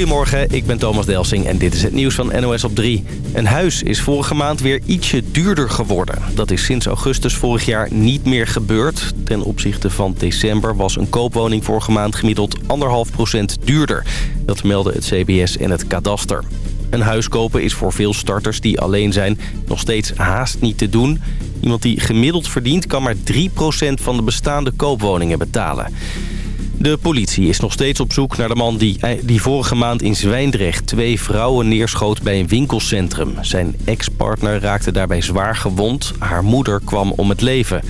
Goedemorgen, ik ben Thomas Delsing en dit is het nieuws van NOS op 3. Een huis is vorige maand weer ietsje duurder geworden. Dat is sinds augustus vorig jaar niet meer gebeurd. Ten opzichte van december was een koopwoning vorige maand gemiddeld 1,5% duurder. Dat melden het CBS en het kadaster. Een huis kopen is voor veel starters die alleen zijn nog steeds haast niet te doen. Iemand die gemiddeld verdient kan maar 3% van de bestaande koopwoningen betalen. De politie is nog steeds op zoek naar de man die, eh, die vorige maand in Zwijndrecht twee vrouwen neerschoot bij een winkelcentrum. Zijn ex-partner raakte daarbij zwaar gewond. Haar moeder kwam om het leven.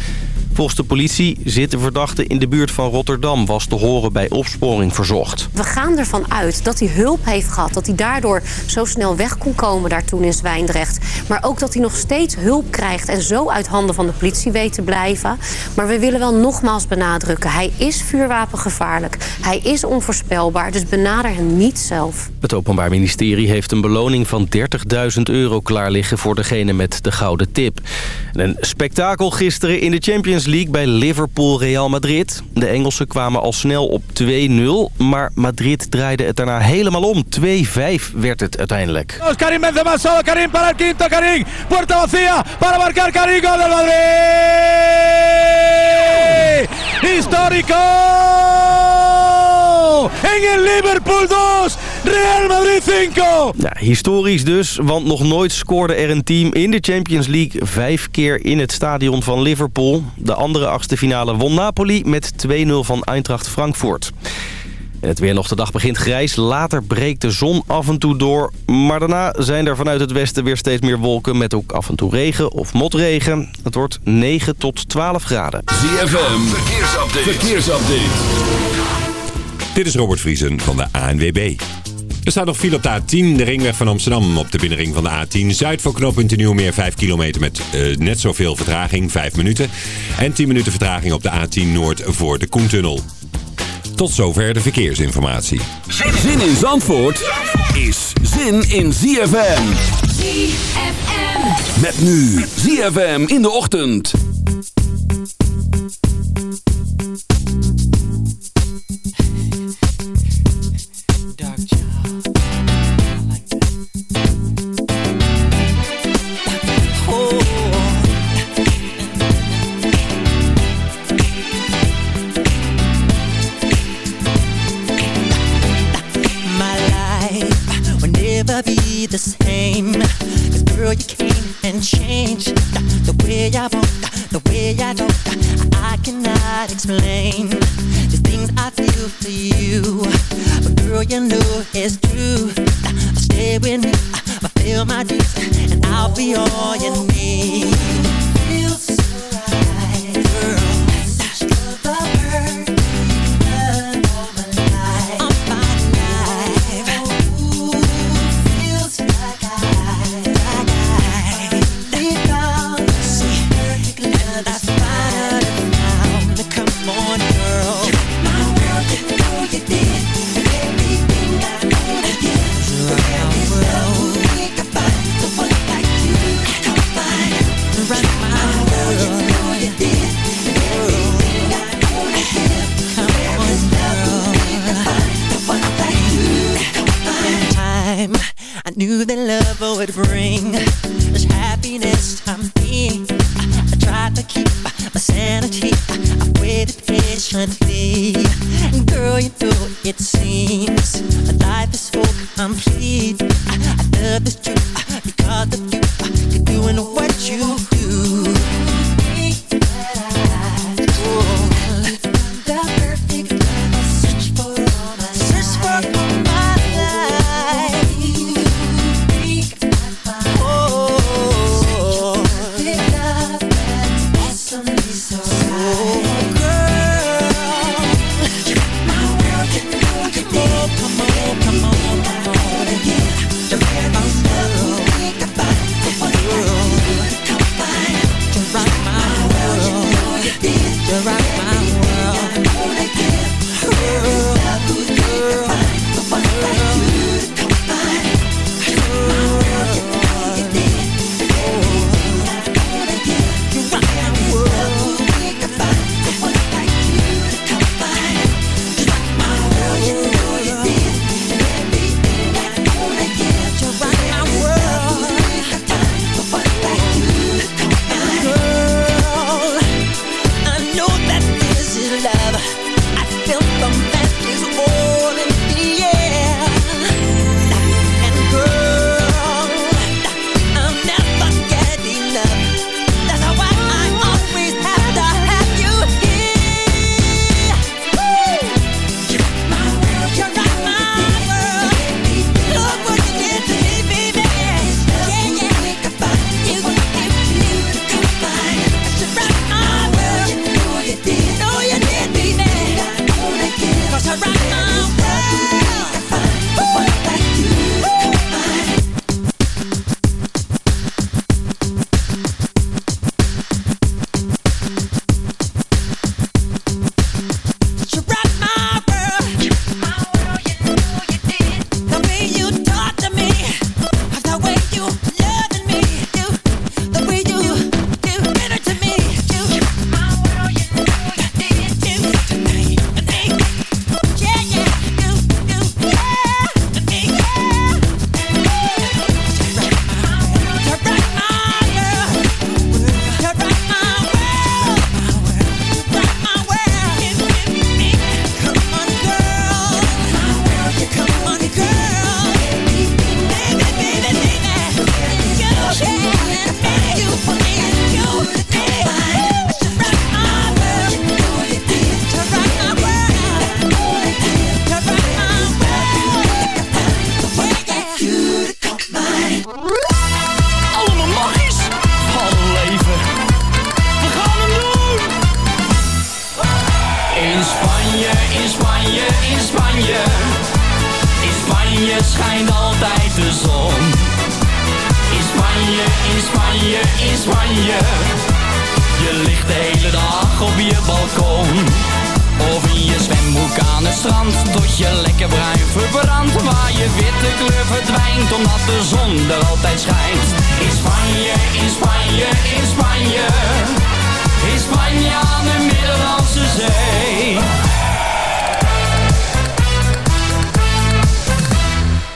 Volgens de politie zit de verdachte in de buurt van Rotterdam... was te horen bij opsporing verzocht. We gaan ervan uit dat hij hulp heeft gehad. Dat hij daardoor zo snel weg kon komen daar toen in Zwijndrecht. Maar ook dat hij nog steeds hulp krijgt... en zo uit handen van de politie weet te blijven. Maar we willen wel nogmaals benadrukken. Hij is vuurwapengevaarlijk. Hij is onvoorspelbaar. Dus benader hem niet zelf. Het Openbaar Ministerie heeft een beloning van 30.000 euro klaar liggen... voor degene met de gouden tip. een spektakel gisteren in de Champions League bij Liverpool-Real Madrid. De Engelsen kwamen al snel op 2-0, maar Madrid draaide het daarna helemaal om. 2-5 werd het uiteindelijk. Karim Benzema Karim para el quinto, Karim. Puerta vacía para marcar Karim, gol del Madrid. Histórico. En Liverpool 2, Real Madrid 5. Ja, historisch dus, want nog nooit scoorde er een team in de Champions League vijf keer in het stadion van Liverpool. De andere achtste finale won Napoli met 2-0 van Eintracht Frankfurt. het weer nog de dag begint grijs. Later breekt de zon af en toe door. Maar daarna zijn er vanuit het westen weer steeds meer wolken... met ook af en toe regen of motregen. Het wordt 9 tot 12 graden. ZFM, verkeersupdate. verkeersupdate. Dit is Robert Vriesen van de ANWB. Er staat nog file op de A10, de ringweg van Amsterdam op de binnenring van de A10. Zuid voor knooppunt Nieuwmeer 5 kilometer met uh, net zoveel vertraging, 5 minuten. En 10 minuten vertraging op de A10 Noord voor de Koentunnel. Tot zover de verkeersinformatie. Zin in Zandvoort is zin in ZFM. ZFM. Met nu ZFM in de ochtend. Explain knew that love would bring this happiness I'm in. I, I tried to keep my sanity. I waited patiently. Girl, you know it seems life is so complete. I, I love this truth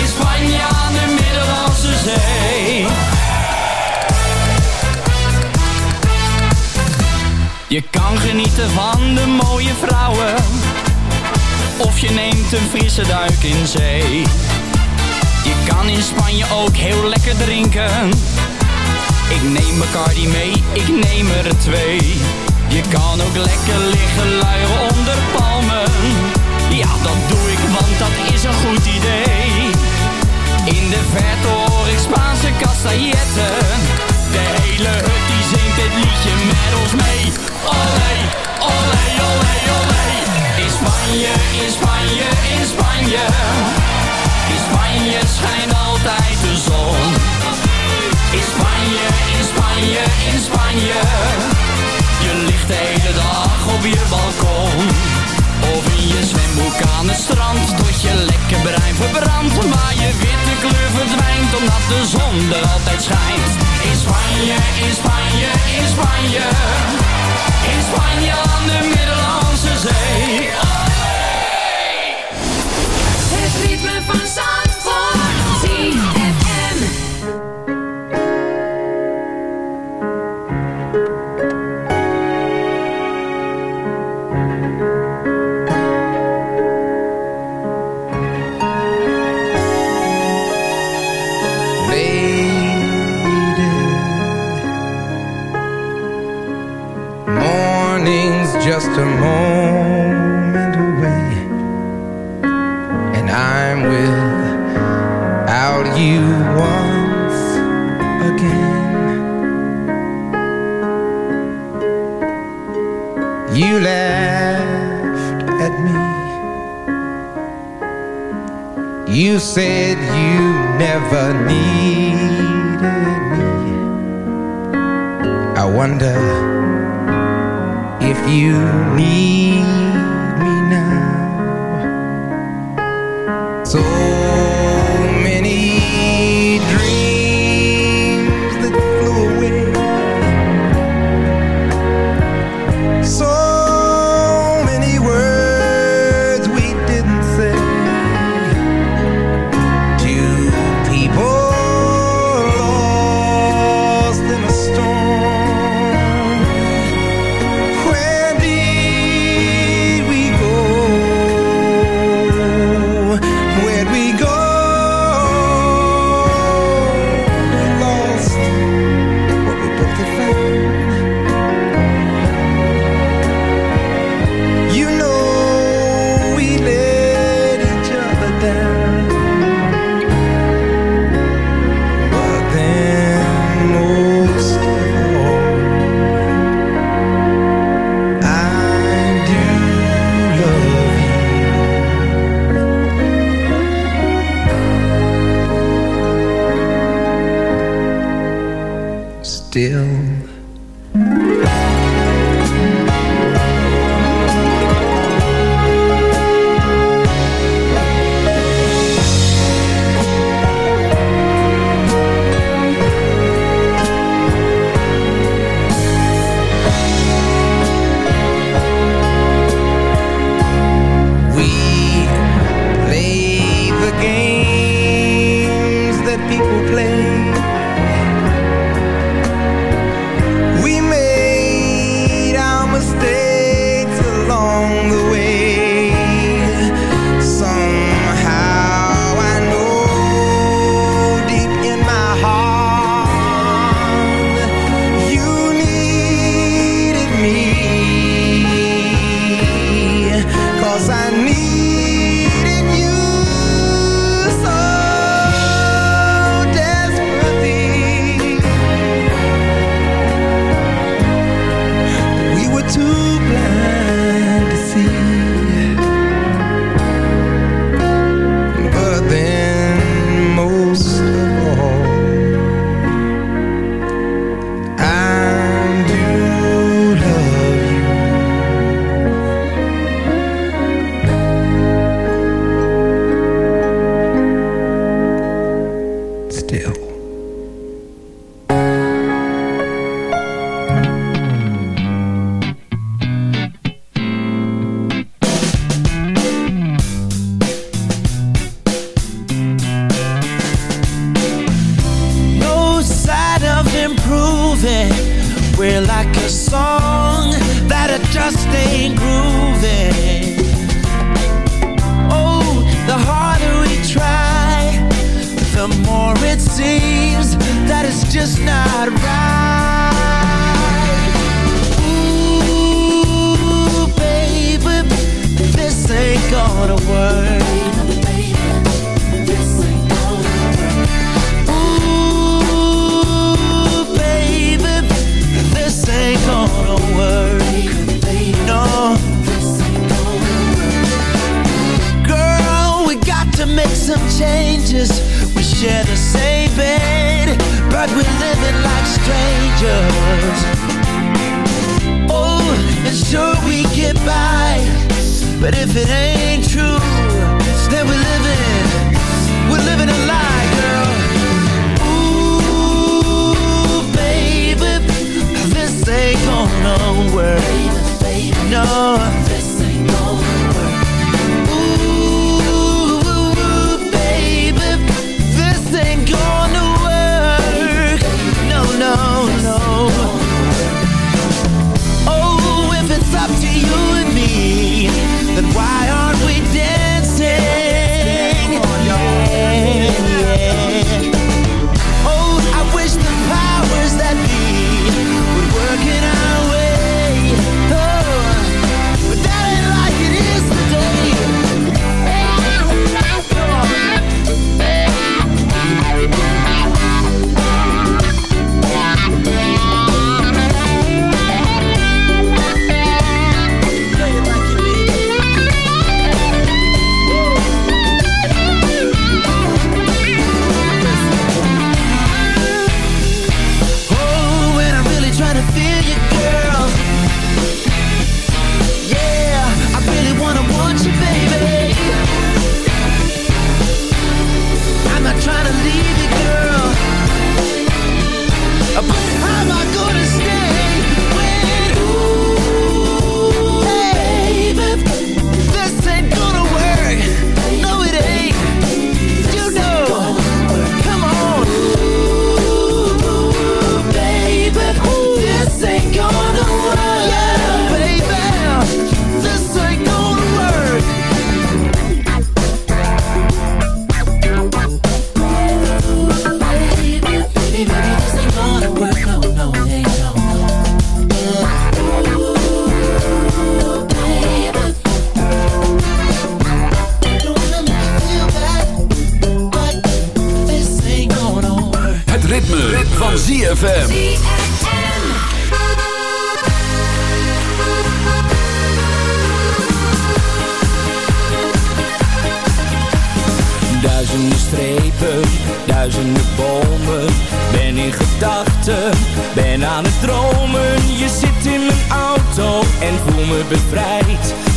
In Spanje aan de Middellandse Zee. Je kan genieten van de mooie vrouwen Of je neemt een frisse duik in zee. Je kan in Spanje ook heel lekker drinken. Ik neem Bacardi mee, ik neem er twee. Je kan ook lekker liggen luieren onder palmen Ja, dat doe ik, want dat is een goed idee. In de verte hoor ik Spaanse castailletten. De hele hut die zingt dit liedje met ons mee. Olé, olé, olé, olé. In Spanje, in Spanje, in Spanje. In Spanje schijnt altijd de zon. In Spanje, in Spanje, in Spanje. Je ligt de hele dag op je balkon aan strand. Tot je lekker bruin verbrandt. Maar je witte kleur verdwijnt Omdat de zon er altijd schijnt. In Spanje, in Spanje, in Spanje. In Spanje aan de Middellandse Zee needed me. I wonder if you need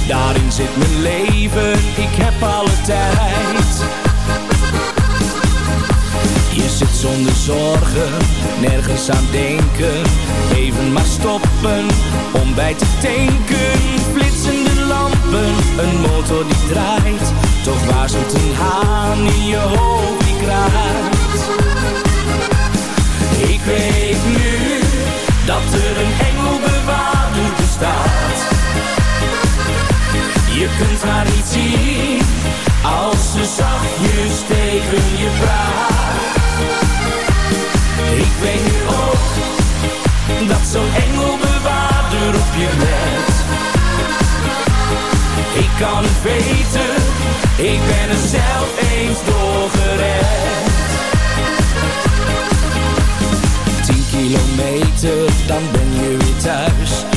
Daarin zit mijn leven, ik heb alle tijd. Je zit zonder zorgen, nergens aan denken. Even maar stoppen, om bij te tanken. Flitsende lampen, een motor die draait. Toch waarschuwt een haan in je hoofd die kraait. Ik weet nu, dat er een engelbewaarder bestaat. Je kunt haar niet zien, als ze zachtjes tegen je praat. Ik weet nu ook, dat zo'n engelbewaarder op je let. Ik kan het weten, ik ben er zelf eens door gered. Tien kilometer, dan ben je weer thuis.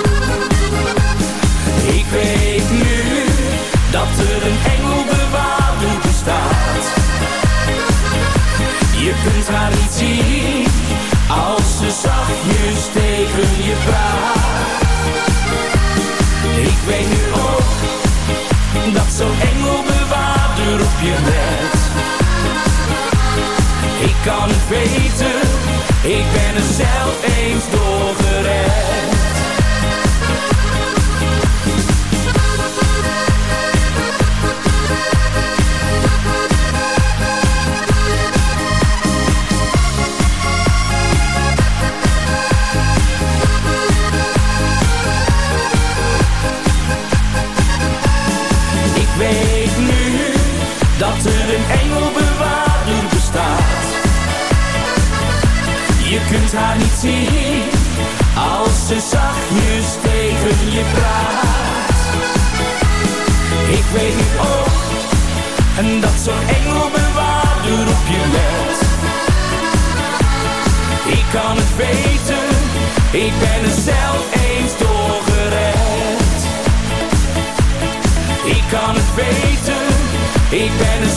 Ik weet nu, dat er een engelbewaarder bestaat. Je kunt haar niet zien, als ze zachtjes tegen je praat. Ik weet nu ook, dat zo'n engelbewaarder op je let. Ik kan het weten, ik ben er zelf eens door gered. ze zachtjes tegen je praat. Ik weet niet ook, en dat zo'n engelbewaarder op je let. Ik kan het weten, ik ben er zelf eens doorgered. Ik kan het weten, ik ben er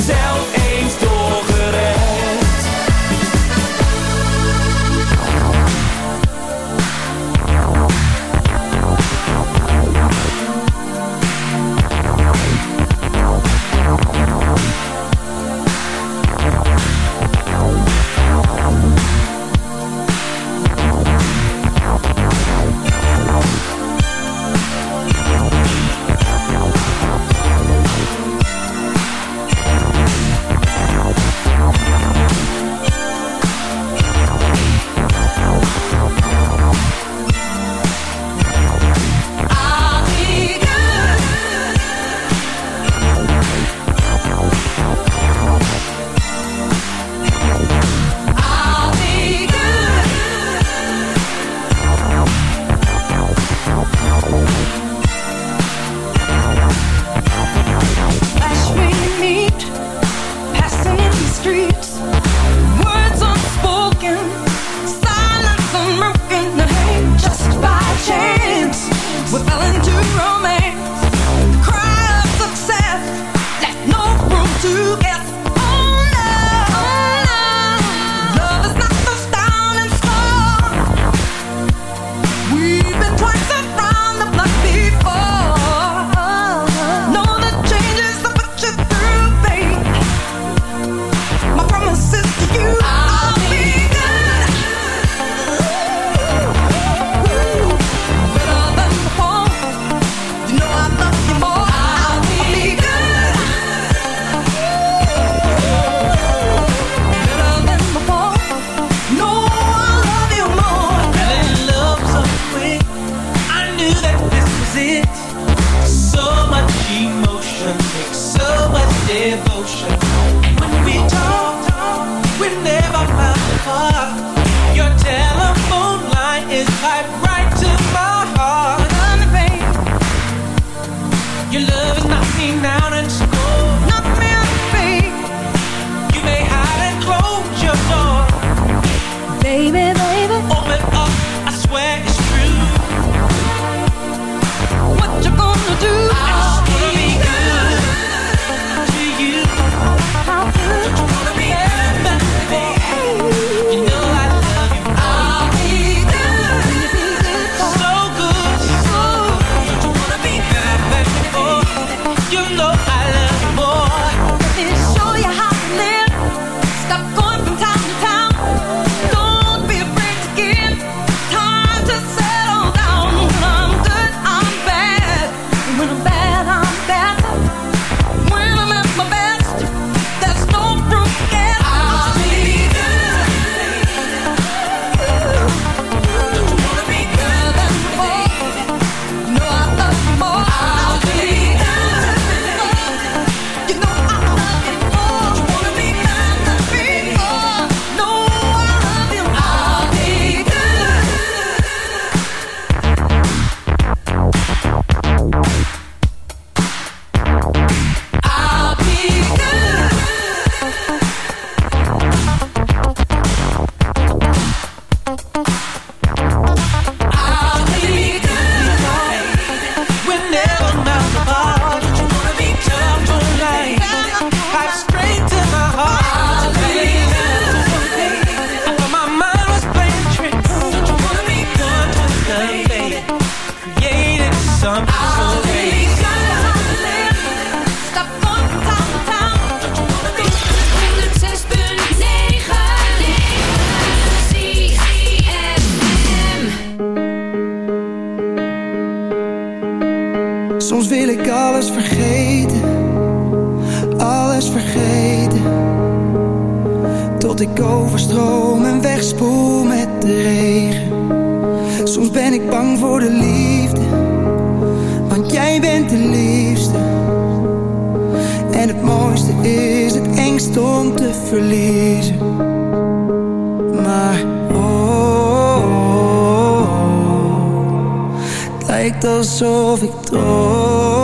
zo victor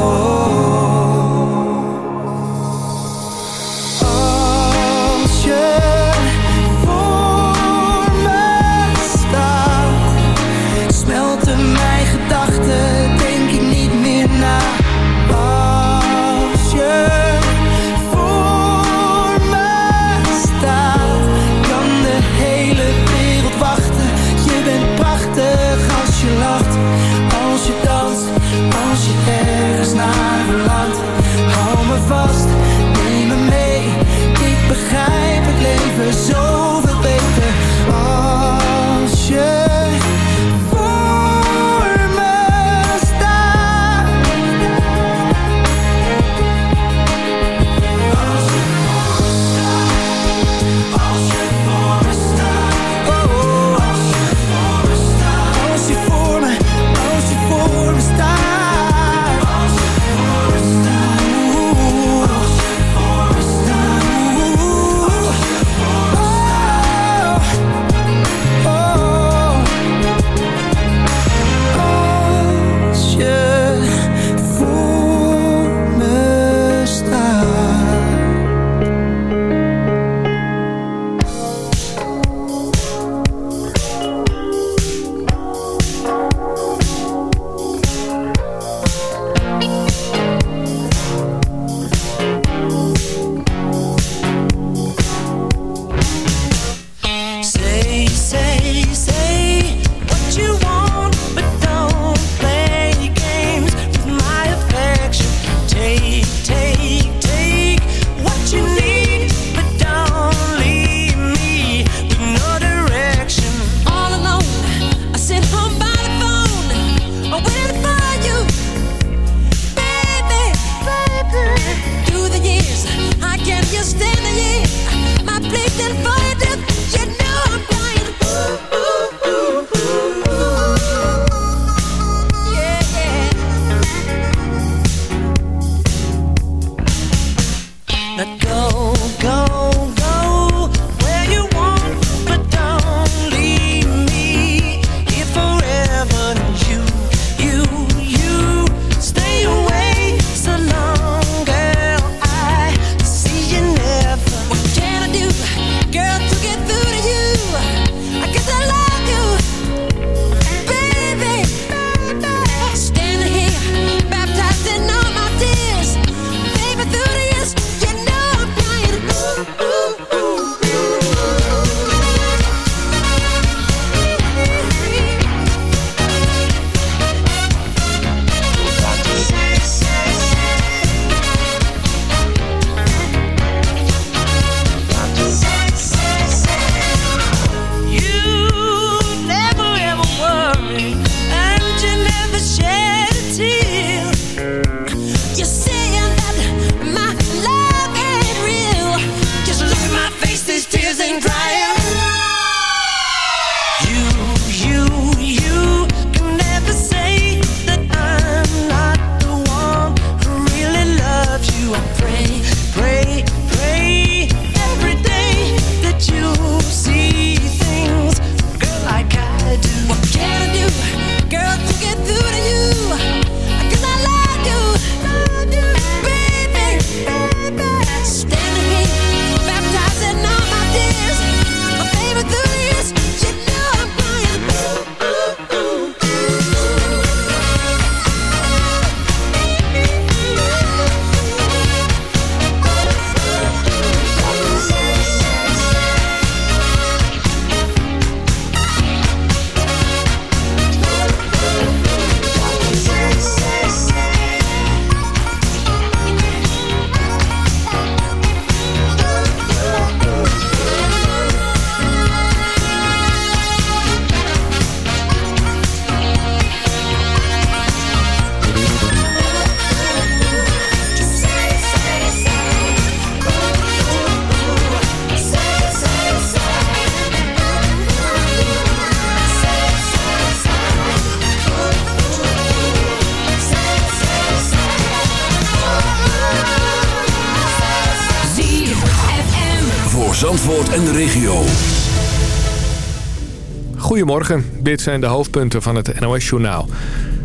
Goedemorgen, dit zijn de hoofdpunten van het NOS-journaal.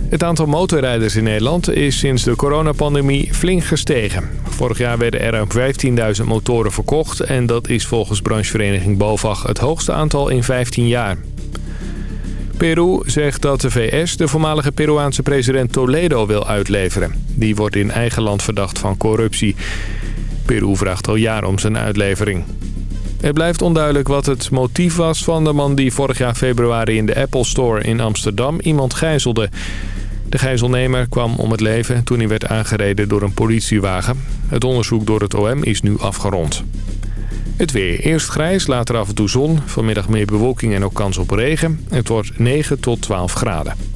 Het aantal motorrijders in Nederland is sinds de coronapandemie flink gestegen. Vorig jaar werden er ruim 15.000 motoren verkocht... en dat is volgens branchevereniging BOVAG het hoogste aantal in 15 jaar. Peru zegt dat de VS de voormalige Peruaanse president Toledo wil uitleveren. Die wordt in eigen land verdacht van corruptie. Peru vraagt al jaren om zijn uitlevering. Het blijft onduidelijk wat het motief was van de man die vorig jaar februari in de Apple Store in Amsterdam iemand gijzelde. De gijzelnemer kwam om het leven toen hij werd aangereden door een politiewagen. Het onderzoek door het OM is nu afgerond. Het weer. Eerst grijs, later af en toe zon. Vanmiddag meer bewolking en ook kans op regen. Het wordt 9 tot 12 graden.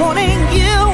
wanting you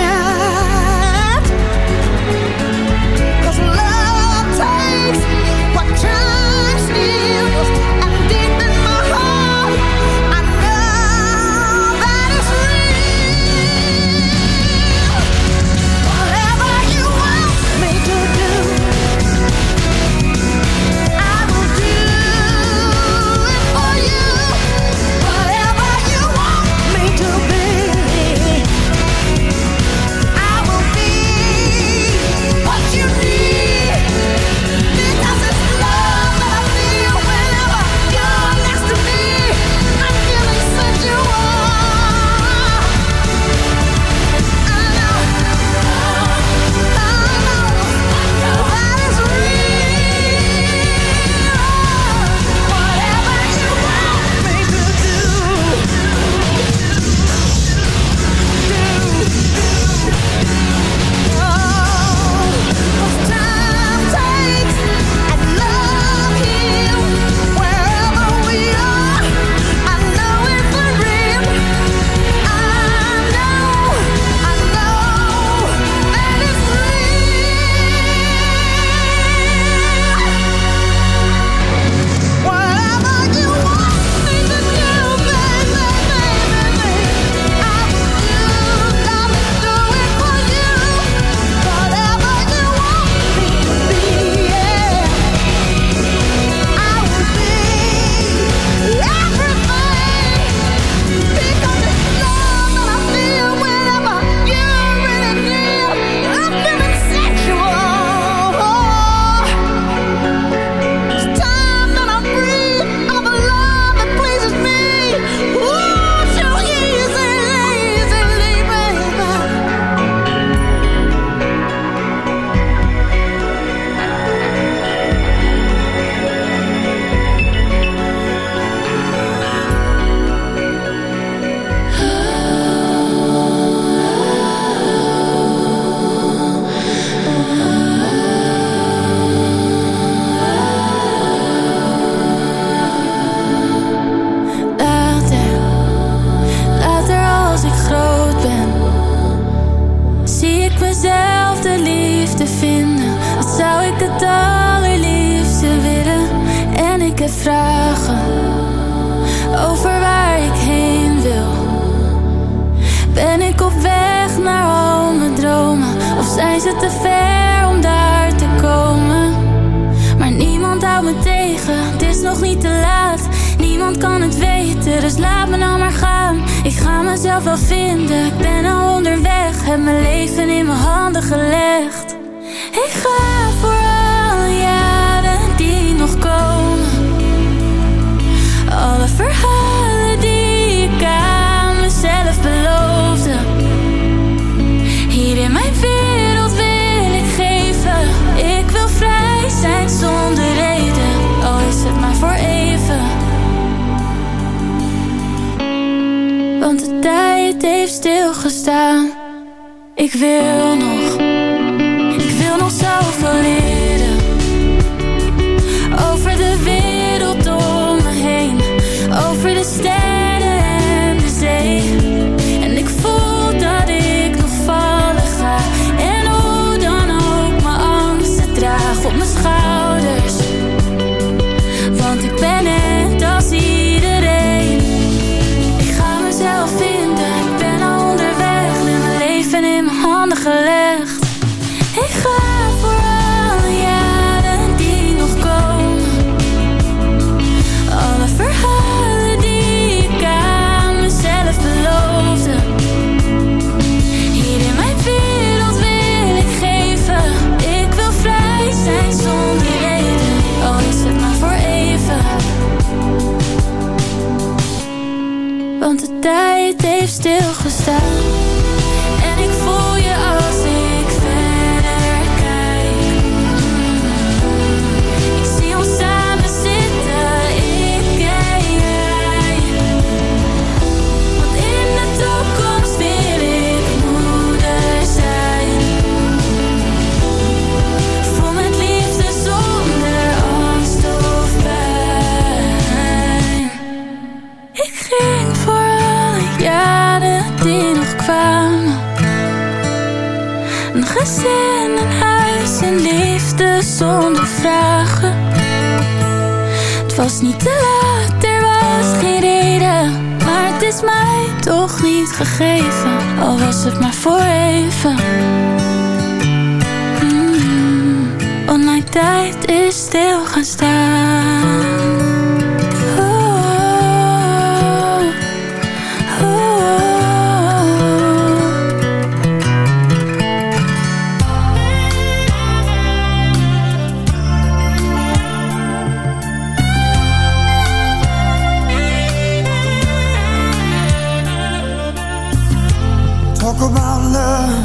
Talk about love.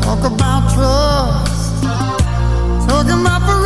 Talk about trust. Talking about forever,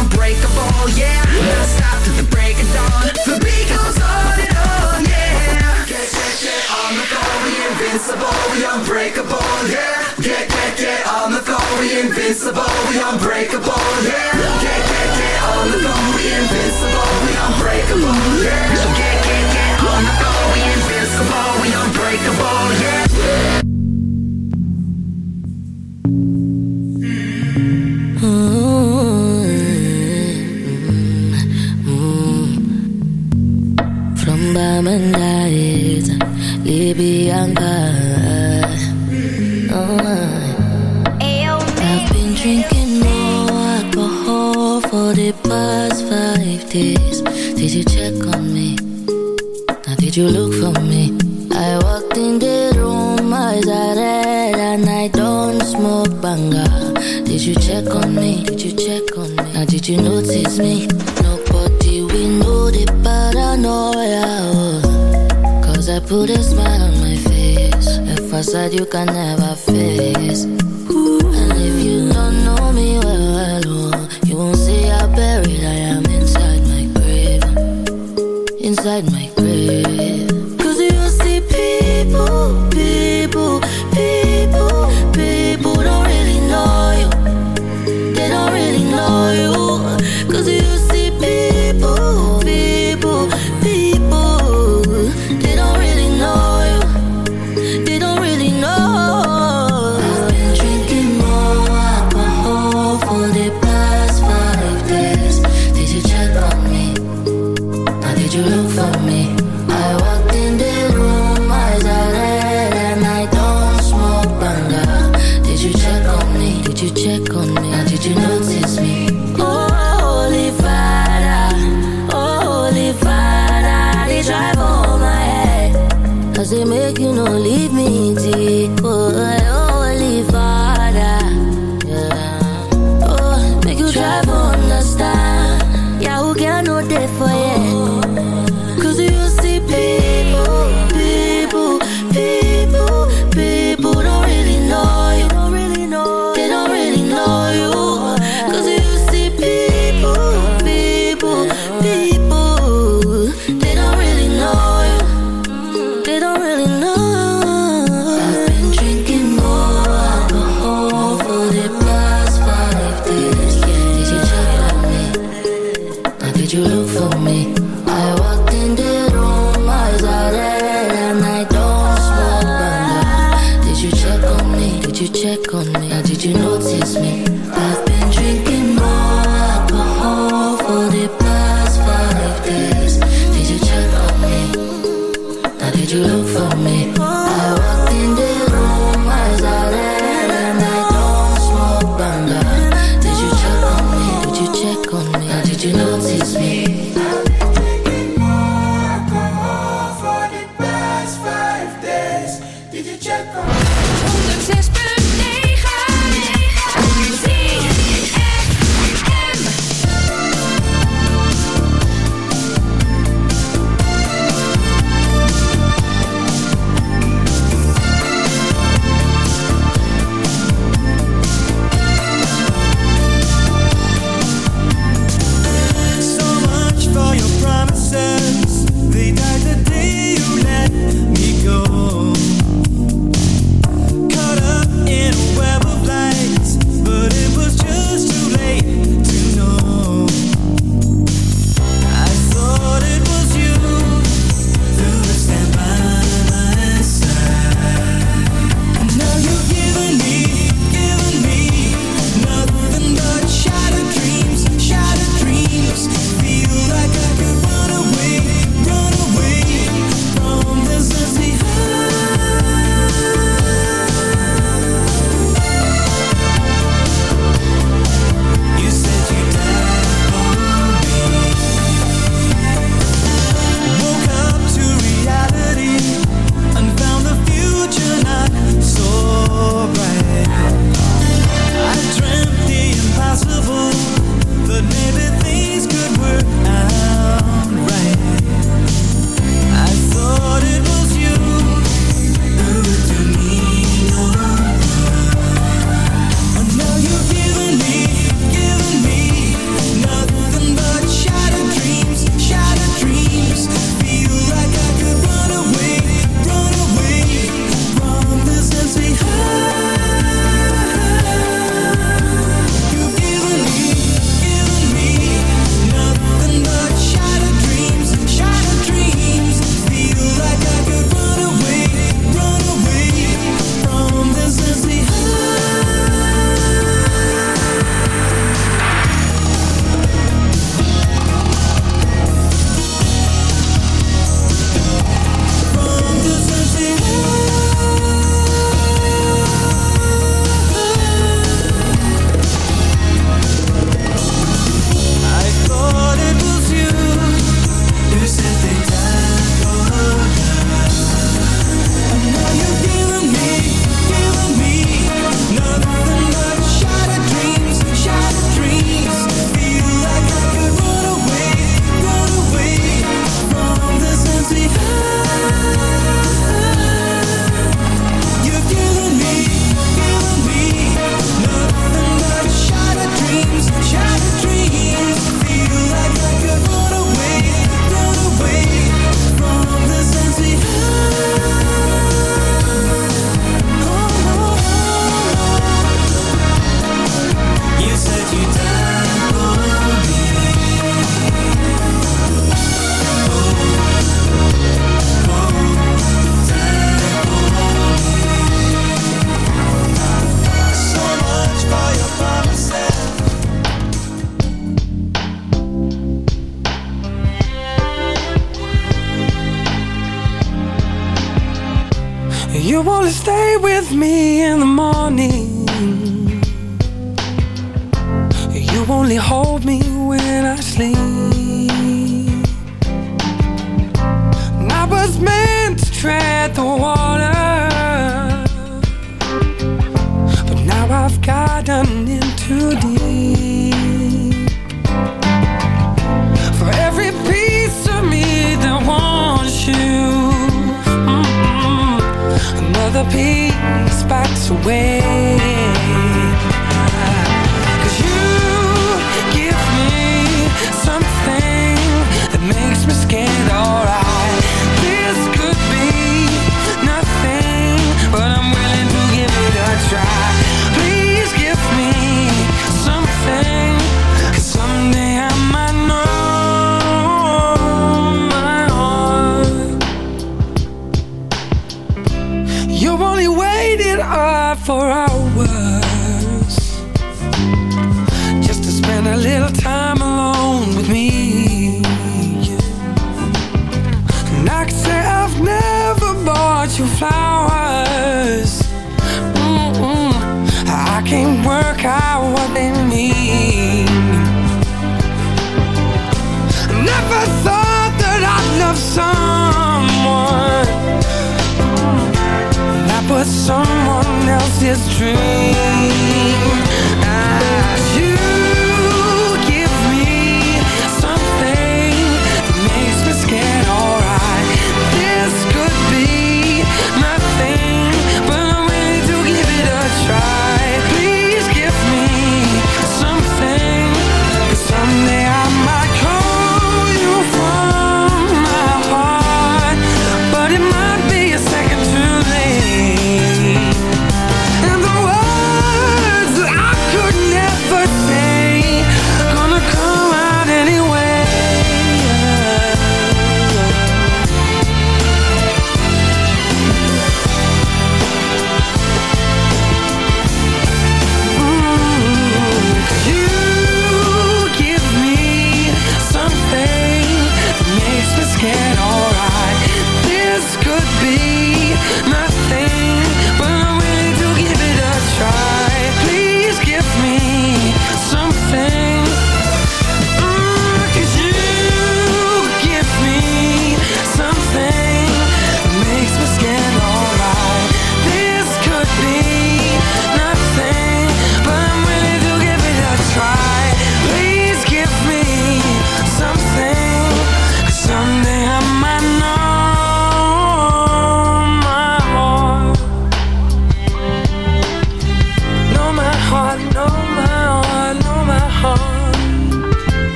Unbreakable, yeah. Now stop till the break of dawn. The beat goes on and on, yeah. Get, get, get on the floor. We invincible, we unbreakable, yeah. Get, get, get on the floor. We invincible, we unbreakable, yeah. Get, get, get on the floor. We invincible, we unbreakable, yeah. Get, get, get on the floor. We invincible, we unbreakable, Bamandait, Libyanka. Oh, I've been drinking more alcohol for the past five days. Did you check on me? Now did you look for me? I walked in the room, eyes are red, and I don't smoke banga. Did you check on me? Did you check on me? Now did you notice me? Put a smile on my face. A facade you can never face. And if you don't know me well, well, you won't see how buried I am inside my grave. Inside my